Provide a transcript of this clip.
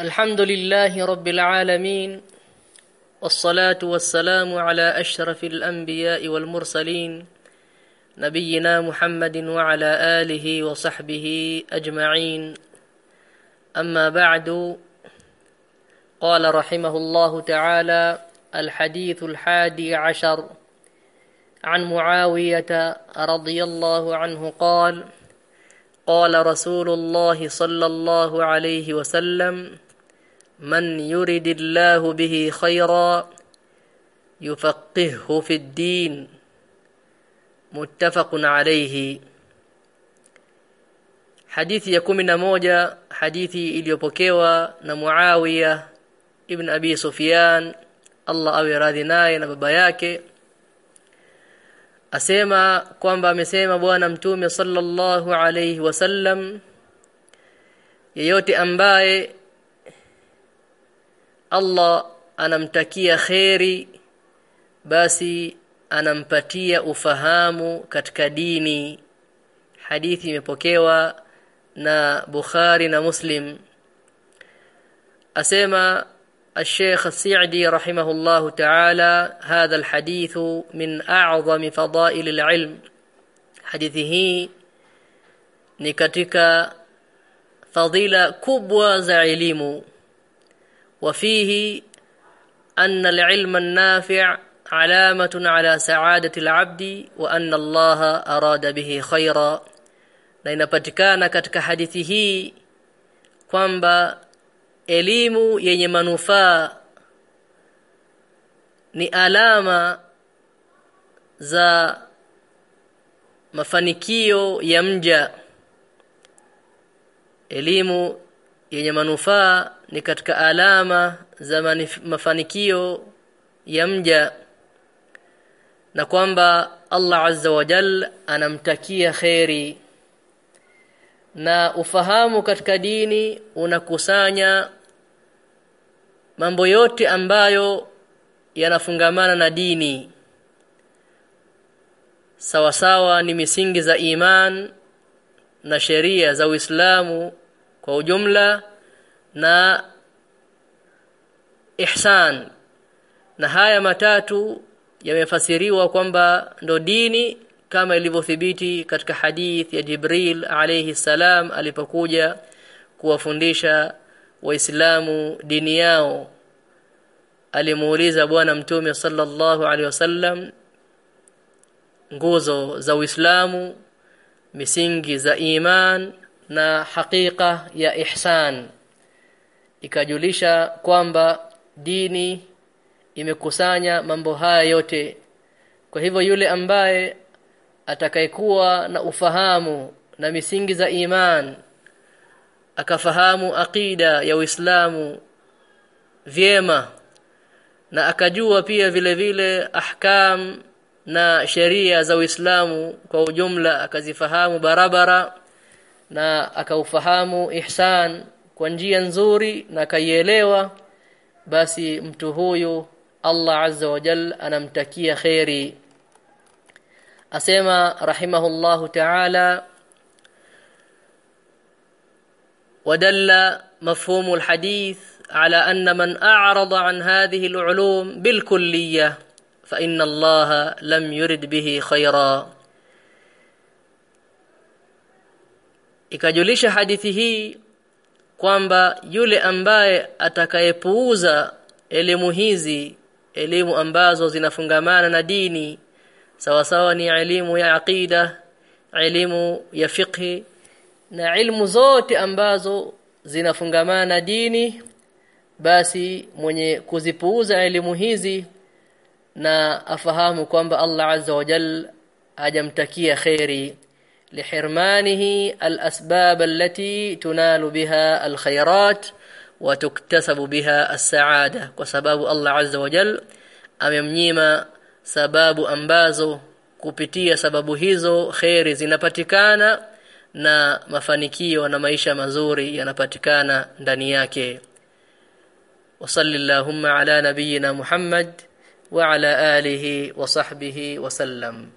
الحمد لله رب العالمين والصلاة والسلام على أشرف الأنبياء والمرسلين نبينا محمد وعلى آله وصحبه أجمعين. أما بعد قال رحمه الله تعالى الحديث الحادي عشر عن معاوية رضي الله عنه قال قال رسول الله صلى الله عليه وسلم من يرد الله به خيرا يفقهه في الدين. متفق عليه. حديثي يكون من موجة حديثي إليوبوكيوا نمعاوية ابن أبي سفيان. الله أوي راذناي نبباياكي أسيما كوانبا مسيما بوانا متومي صلى الله عليه وسلم. يوتي أنبائي Allah anamtakia kheri basi anampatia ufahamu katika dini hadithi imepokewa na Bukhari na Muslim asema الشيخ السعدي رحمه الله تعالى هذا الحديث من أعظم فضائل العلم حديثه ni katika fadila kubwa za elimu وفيه أن العلم النافع علامة على سعادة العبد وأن الله أراد به خيرا. لأن باتكانا كتك حديثه كوانبا إليم يني منفا ni alama za elimu yenye manufaa ni katika alama za mafanikio ya mja na kwamba Allah azza wa jal anamtakia kheri. Na ufahamu katika dini unakusanya mambo yote ambayo yanafungamana na dini. Sawasawa sawa ni misingi za iman na sheria za Uislamu kwa ujumla na ihsan. Na haya matatu yamefasiriwa kwamba ndo dini kama ilivyothibiti katika hadith ya Jibril alayhi salam alipokuja kuwafundisha waislamu dini yao. Alimuuliza bwana mtume sallallahu alaihi wasallam nguzo za Uislamu misingi za iman na hakika ya ihsan. Ikajulisha kwamba dini imekusanya mambo haya yote. Kwa hivyo yule ambaye atakayekuwa na ufahamu na misingi za iman akafahamu akida ya Uislamu vyema na akajua pia vile vile ahkam na sheria za Uislamu kwa ujumla akazifahamu barabara na akaufahamu ihsan kwa njia nzuri na akaielewa basi mtu huyu Allah azza wa jal anamtakia khairi asema rahimahullahu ta'ala ودل مفهوم الحديث على أن من أعرض عن هذه العلوم بالكلية فإن الله لم يرد به خيرا ikajulisha hadithi hii kwamba yule ambaye atakayepuuza elimu hizi elimu ambazo zinafungamana na dini sawa sawa ni elimu ya aqida elimu ya fiqhi na ilmu zote ambazo zinafungamana na dini basi mwenye kuzipuuza elimu hizi na afahamu kwamba Allah azza wa jalla hajamtakia khairi lihirmanihi alasbab allati tunalu biha alkhairat wa tuktasabu biha as-saada kwa sababu Allah azza wa jal amemnyima sababu ambazo kupitia sababu hizo khairi zinapatikana na mafanikio na maisha mazuri yanapatikana ndani yake وصلى اللهم على نبينا محمد وعلى آله وصحبه وسلم